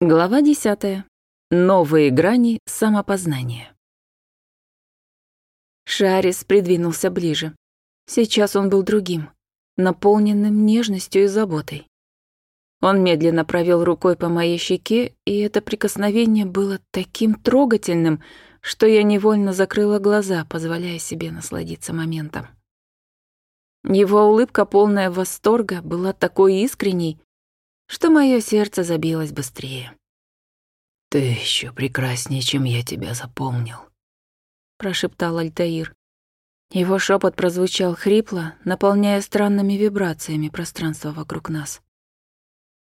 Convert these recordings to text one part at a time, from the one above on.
Глава 10. Новые грани самопознания. Шарис придвинулся ближе. Сейчас он был другим, наполненным нежностью и заботой. Он медленно провел рукой по моей щеке, и это прикосновение было таким трогательным, что я невольно закрыла глаза, позволяя себе насладиться моментом. Его улыбка, полная восторга, была такой искренней, что мое сердце забилось быстрее. «Ты еще прекраснее, чем я тебя запомнил», — прошептал Альтаир. Его шепот прозвучал хрипло, наполняя странными вибрациями пространство вокруг нас.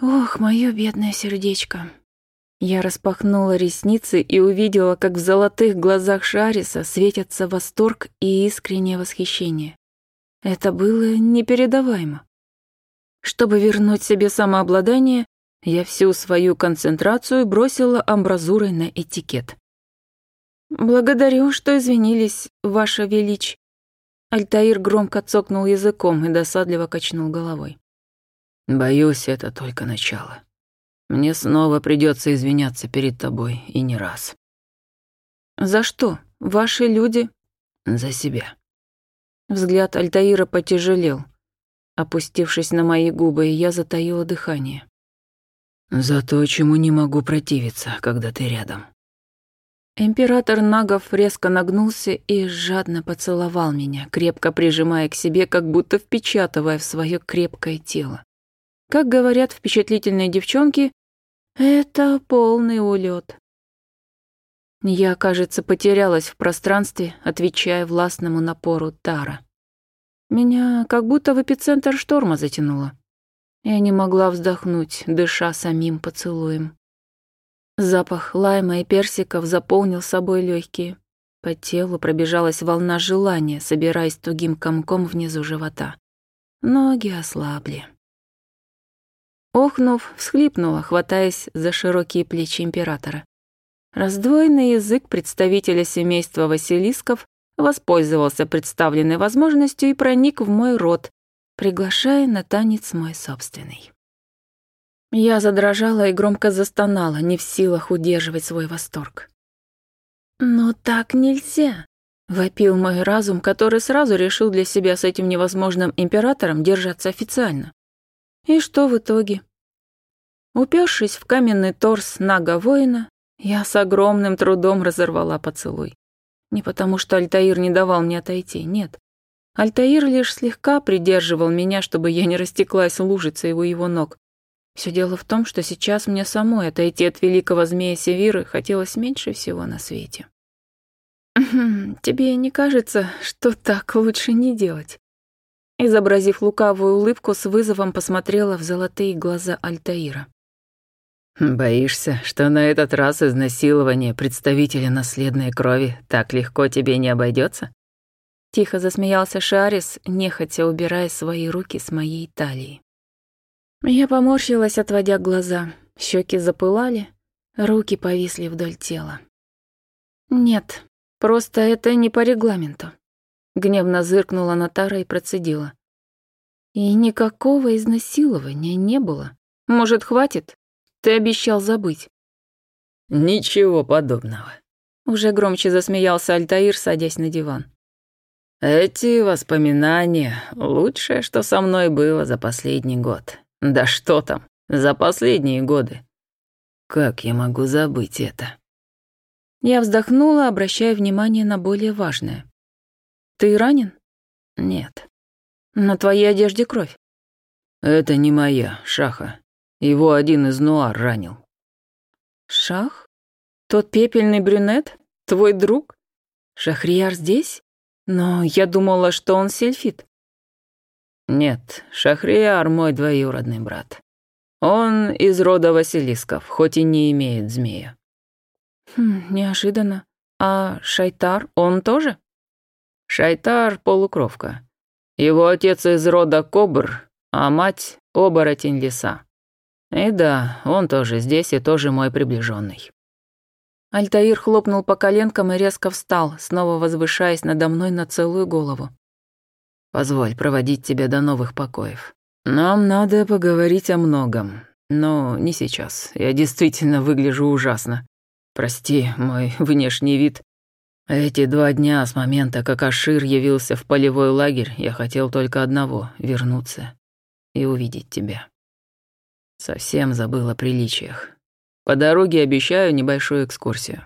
«Ох, мое бедное сердечко!» Я распахнула ресницы и увидела, как в золотых глазах Шариса светятся восторг и искреннее восхищение. Это было непередаваемо. Чтобы вернуть себе самообладание, я всю свою концентрацию бросила амбразурой на этикет. «Благодарю, что извинились, Ваше Велич». Альтаир громко цокнул языком и досадливо качнул головой. «Боюсь, это только начало. Мне снова придется извиняться перед тобой, и не раз». «За что? Ваши люди?» «За себя». Взгляд Альтаира потяжелел, опустившись на мои губы, и я затаила дыхание. «За то, чему не могу противиться, когда ты рядом». Император Нагов резко нагнулся и жадно поцеловал меня, крепко прижимая к себе, как будто впечатывая в свое крепкое тело. Как говорят впечатлительные девчонки, это полный улет. Я, кажется, потерялась в пространстве, отвечая властному напору Тара. Меня как будто в эпицентр шторма затянуло. Я не могла вздохнуть, дыша самим поцелуем. Запах лайма и персиков заполнил собой легкие. По телу пробежалась волна желания, собираясь тугим комком внизу живота. Ноги ослабли. Охнув, всхлипнула, хватаясь за широкие плечи императора. Раздвоенный язык представителя семейства Василисков воспользовался представленной возможностью и проник в мой рот, приглашая на танец мой собственный. Я задрожала и громко застонала, не в силах удерживать свой восторг. «Но так нельзя!» — вопил мой разум, который сразу решил для себя с этим невозможным императором держаться официально. И что в итоге? Упершись в каменный торс нага воина, я с огромным трудом разорвала поцелуй. Не потому что Альтаир не давал мне отойти, нет. Альтаир лишь слегка придерживал меня, чтобы я не растеклась лужицей у его ног. Все дело в том, что сейчас мне самой отойти от великого змея Севиры хотелось меньше всего на свете. «Тебе не кажется, что так лучше не делать?» Изобразив лукавую улыбку, с вызовом посмотрела в золотые глаза Альтаира. Боишься, что на этот раз изнасилование представителя наследной крови так легко тебе не обойдется? Тихо засмеялся Шарис, нехотя убирая свои руки с моей талии. Я поморщилась, отводя глаза. Щеки запылали, руки повисли вдоль тела. «Нет, просто это не по регламенту», — гневно зыркнула Натара и процедила. «И никакого изнасилования не было. Может, хватит?» Ты обещал забыть». «Ничего подобного», — уже громче засмеялся Альтаир, садясь на диван. «Эти воспоминания — лучшее, что со мной было за последний год. Да что там, за последние годы. Как я могу забыть это?» Я вздохнула, обращая внимание на более важное. «Ты ранен?» «Нет». «На твоей одежде кровь». «Это не моя, Шаха. Его один из Нуар ранил». «Шах? Тот пепельный брюнет? Твой друг? Шахрияр здесь? Но я думала, что он сельфит». «Нет, Шахрияр мой двоюродный брат. Он из рода Василисков, хоть и не имеет змея». Хм, «Неожиданно. А Шайтар, он тоже?» «Шайтар — полукровка. Его отец из рода Кобр, а мать — оборотень леса. И да, он тоже здесь и тоже мой приближенный. Альтаир хлопнул по коленкам и резко встал, снова возвышаясь надо мной на целую голову. «Позволь проводить тебя до новых покоев. Нам надо поговорить о многом, но не сейчас. Я действительно выгляжу ужасно. Прости, мой внешний вид. Эти два дня с момента, как Ашир явился в полевой лагерь, я хотел только одного — вернуться и увидеть тебя». Совсем забыла о приличиях. По дороге обещаю небольшую экскурсию.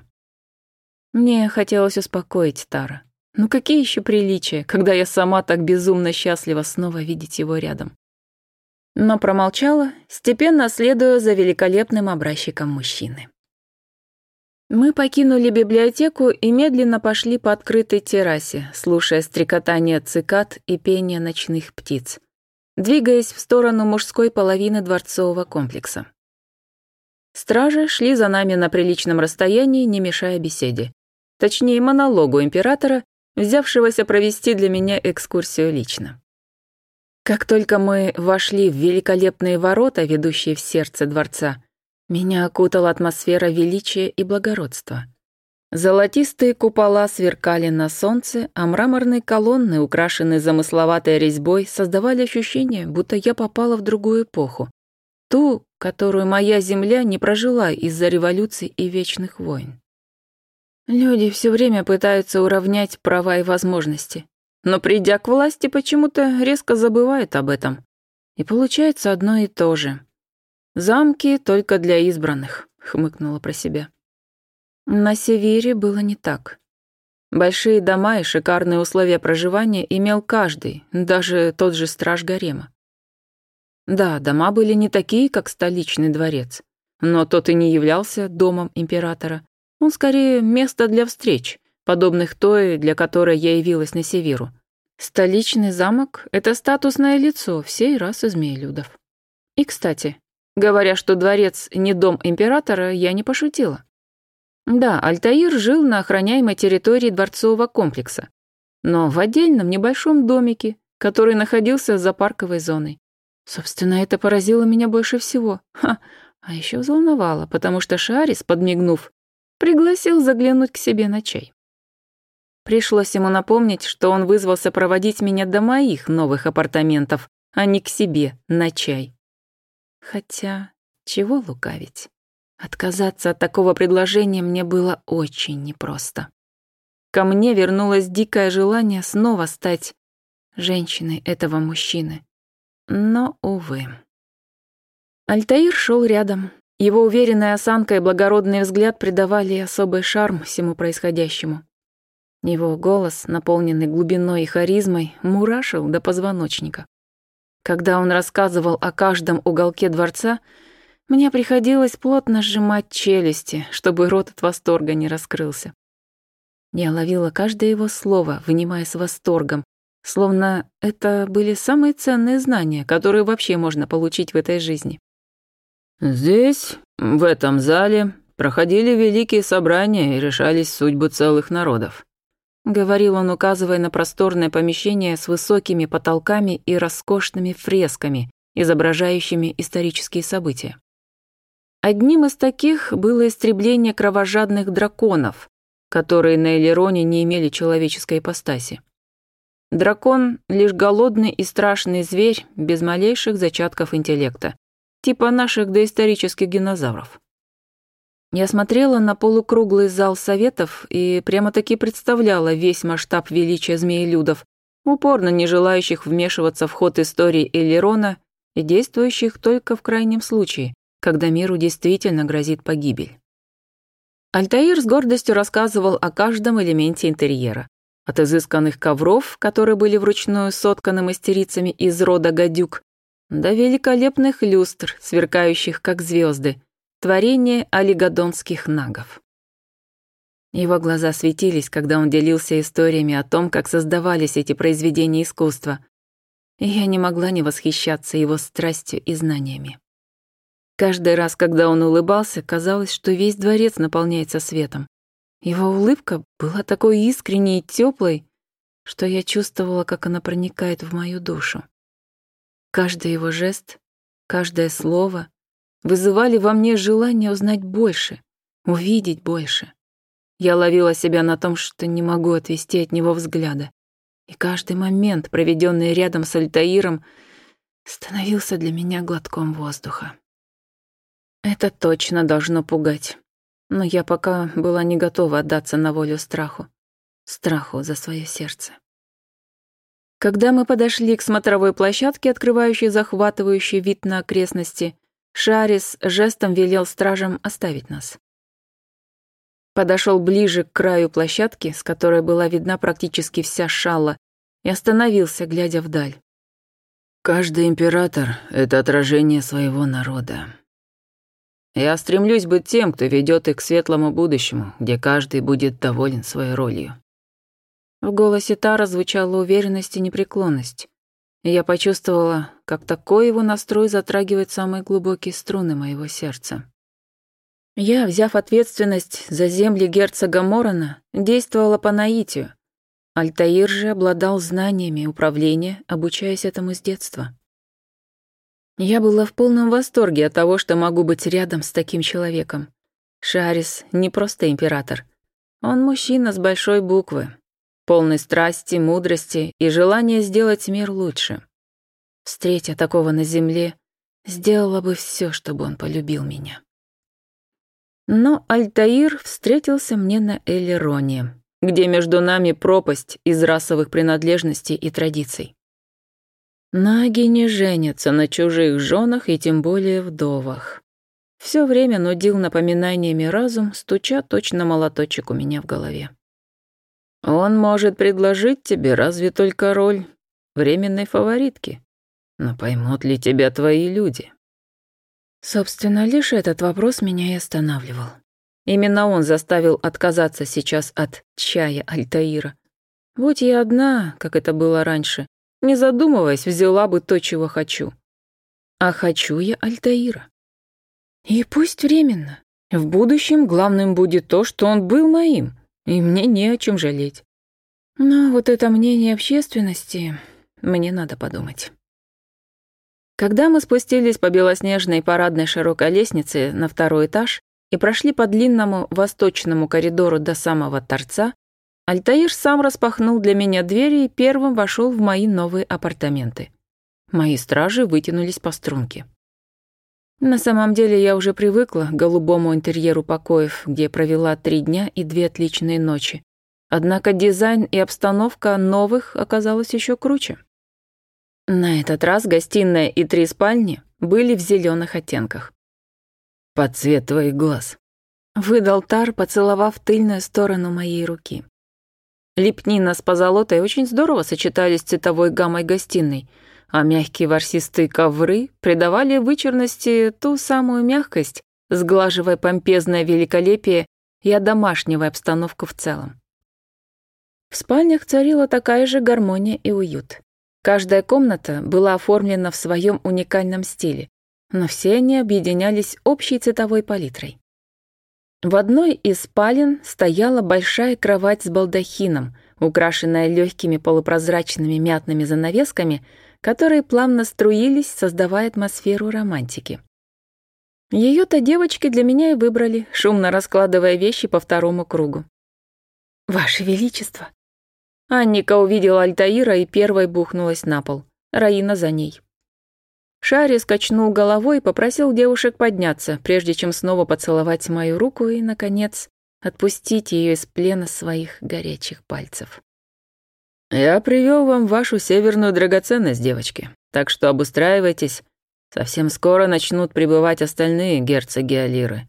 Мне хотелось успокоить Тара. Ну какие еще приличия, когда я сама так безумно счастлива снова видеть его рядом? Но промолчала, степенно следуя за великолепным образчиком мужчины. Мы покинули библиотеку и медленно пошли по открытой террасе, слушая стрекотание цикад и пение ночных птиц — двигаясь в сторону мужской половины дворцового комплекса. Стражи шли за нами на приличном расстоянии, не мешая беседе. Точнее, монологу императора, взявшегося провести для меня экскурсию лично. Как только мы вошли в великолепные ворота, ведущие в сердце дворца, меня окутала атмосфера величия и благородства — Золотистые купола сверкали на солнце, а мраморные колонны, украшенные замысловатой резьбой, создавали ощущение, будто я попала в другую эпоху. Ту, которую моя земля не прожила из-за революций и вечных войн. Люди все время пытаются уравнять права и возможности, но придя к власти, почему-то резко забывают об этом. И получается одно и то же. «Замки только для избранных», — хмыкнула про себя. На Севере было не так. Большие дома и шикарные условия проживания имел каждый, даже тот же страж гарема. Да, дома были не такие, как столичный дворец, но тот и не являлся домом императора. Он скорее место для встреч, подобных той, для которой я явилась на Севиру. Столичный замок — это статусное лицо всей расы змеелюдов. И, кстати, говоря, что дворец не дом императора, я не пошутила. Да, Альтаир жил на охраняемой территории дворцового комплекса, но в отдельном небольшом домике, который находился за парковой зоной. Собственно, это поразило меня больше всего. Ха, а еще взволновало, потому что Шарис, подмигнув, пригласил заглянуть к себе на чай. Пришлось ему напомнить, что он вызвался проводить меня до моих новых апартаментов, а не к себе на чай. Хотя, чего лукавить? Отказаться от такого предложения мне было очень непросто. Ко мне вернулось дикое желание снова стать женщиной этого мужчины. Но, увы. Альтаир шел рядом. Его уверенная осанка и благородный взгляд придавали особый шарм всему происходящему. Его голос, наполненный глубиной и харизмой, мурашил до позвоночника. Когда он рассказывал о каждом уголке дворца — мне приходилось плотно сжимать челюсти, чтобы рот от восторга не раскрылся. Я ловила каждое его слово, вынимая с восторгом, словно это были самые ценные знания, которые вообще можно получить в этой жизни. «Здесь, в этом зале, проходили великие собрания и решались судьбы целых народов», — говорил он, указывая на просторное помещение с высокими потолками и роскошными фресками, изображающими исторические события. Одним из таких было истребление кровожадных драконов, которые на Элероне не имели человеческой ипостаси. Дракон — лишь голодный и страшный зверь без малейших зачатков интеллекта, типа наших доисторических динозавров. Я смотрела на полукруглый зал советов и прямо-таки представляла весь масштаб величия змеелюдов, упорно не желающих вмешиваться в ход истории Элерона и действующих только в крайнем случае, когда миру действительно грозит погибель. Альтаир с гордостью рассказывал о каждом элементе интерьера. От изысканных ковров, которые были вручную сотканы мастерицами из рода гадюк, до великолепных люстр, сверкающих как звезды, творение олигодонских нагов. Его глаза светились, когда он делился историями о том, как создавались эти произведения искусства, и я не могла не восхищаться его страстью и знаниями. Каждый раз, когда он улыбался, казалось, что весь дворец наполняется светом. Его улыбка была такой искренней и теплой, что я чувствовала, как она проникает в мою душу. Каждый его жест, каждое слово вызывали во мне желание узнать больше, увидеть больше. Я ловила себя на том, что не могу отвести от него взгляда. И каждый момент, проведенный рядом с Альтаиром, становился для меня глотком воздуха. Это точно должно пугать. Но я пока была не готова отдаться на волю страху. Страху за свое сердце. Когда мы подошли к смотровой площадке, открывающей захватывающий вид на окрестности, Шарис жестом велел стражам оставить нас. Подошел ближе к краю площадки, с которой была видна практически вся шалла, и остановился, глядя вдаль. «Каждый император — это отражение своего народа», я стремлюсь быть тем, кто ведет их к светлому будущему, где каждый будет доволен своей ролью». В голосе Тара звучала уверенность и непреклонность. Я почувствовала, как такой его настрой затрагивает самые глубокие струны моего сердца. Я, взяв ответственность за земли герцога Морона, действовала по наитию. Альтаир же обладал знаниями управления, обучаясь этому с детства. Я была в полном восторге от того, что могу быть рядом с таким человеком. Шарис не просто император. Он мужчина с большой буквы, полный страсти, мудрости и желания сделать мир лучше. Встретя такого на земле, сделала бы все, чтобы он полюбил меня. Но Альтаир встретился мне на Элероне, где между нами пропасть из расовых принадлежностей и традиций. Наги не женятся на чужих женах и тем более вдовах. Все время нудил напоминаниями разум, стуча точно молоточек у меня в голове. Он может предложить тебе разве только роль временной фаворитки. Но поймут ли тебя твои люди? Собственно, лишь этот вопрос меня и останавливал. Именно он заставил отказаться сейчас от чая Альтаира. Будь я одна, как это было раньше, не задумываясь, взяла бы то, чего хочу. А хочу я Альтаира. И пусть временно. В будущем главным будет то, что он был моим, и мне не о чем жалеть. Но вот это мнение общественности мне надо подумать. Когда мы спустились по белоснежной парадной широкой лестнице на второй этаж и прошли по длинному восточному коридору до самого торца, Альтаир сам распахнул для меня двери и первым вошел в мои новые апартаменты. Мои стражи вытянулись по струнке. На самом деле я уже привыкла к голубому интерьеру покоев, где провела три дня и две отличные ночи. Однако дизайн и обстановка новых оказалась еще круче. На этот раз гостиная и три спальни были в зеленых оттенках. «Под цвет твоих глаз», — выдал Тар, поцеловав тыльную сторону моей руки. Лепнина с позолотой очень здорово сочетались с цветовой гаммой гостиной, а мягкие ворсистые ковры придавали вычурности ту самую мягкость, сглаживая помпезное великолепие и одомашнивая обстановку в целом. В спальнях царила такая же гармония и уют. Каждая комната была оформлена в своем уникальном стиле, но все они объединялись общей цветовой палитрой. В одной из спален стояла большая кровать с балдахином, украшенная легкими полупрозрачными мятными занавесками, которые плавно струились, создавая атмосферу романтики. Ее-то девочки для меня и выбрали, шумно раскладывая вещи по второму кругу. «Ваше Величество!» Анника увидела Альтаира и первой бухнулась на пол. Раина за ней. Шарри скачнул головой и попросил девушек подняться, прежде чем снова поцеловать мою руку и, наконец, отпустить ее из плена своих горячих пальцев. «Я привел вам вашу северную драгоценность, девочки, так что обустраивайтесь. Совсем скоро начнут прибывать остальные герцоги Алиры.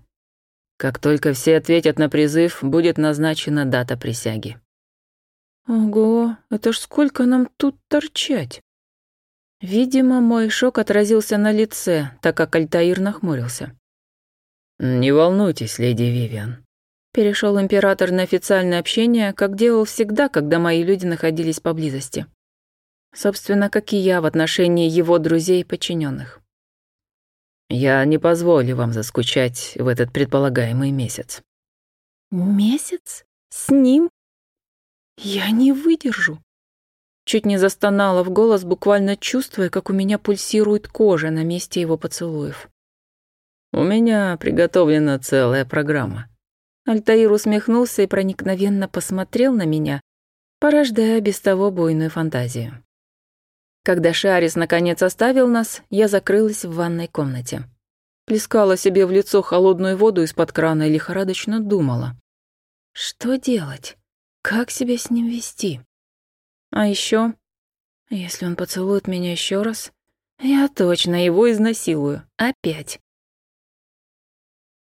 Как только все ответят на призыв, будет назначена дата присяги». «Ого, это ж сколько нам тут торчать?» Видимо, мой шок отразился на лице, так как Альтаир нахмурился. «Не волнуйтесь, леди Вивиан». Перешел император на официальное общение, как делал всегда, когда мои люди находились поблизости. Собственно, как и я в отношении его друзей и подчиненных. «Я не позволю вам заскучать в этот предполагаемый месяц». «Месяц? С ним? Я не выдержу. Чуть не застонала в голос, буквально чувствуя, как у меня пульсирует кожа на месте его поцелуев. «У меня приготовлена целая программа». Альтаир усмехнулся и проникновенно посмотрел на меня, порождая без того буйную фантазию. Когда Шарис наконец оставил нас, я закрылась в ванной комнате. Плескала себе в лицо холодную воду из-под крана и лихорадочно думала. Что делать? Как себя с ним вести? А еще, если он поцелует меня еще раз, я точно его изнасилую. Опять.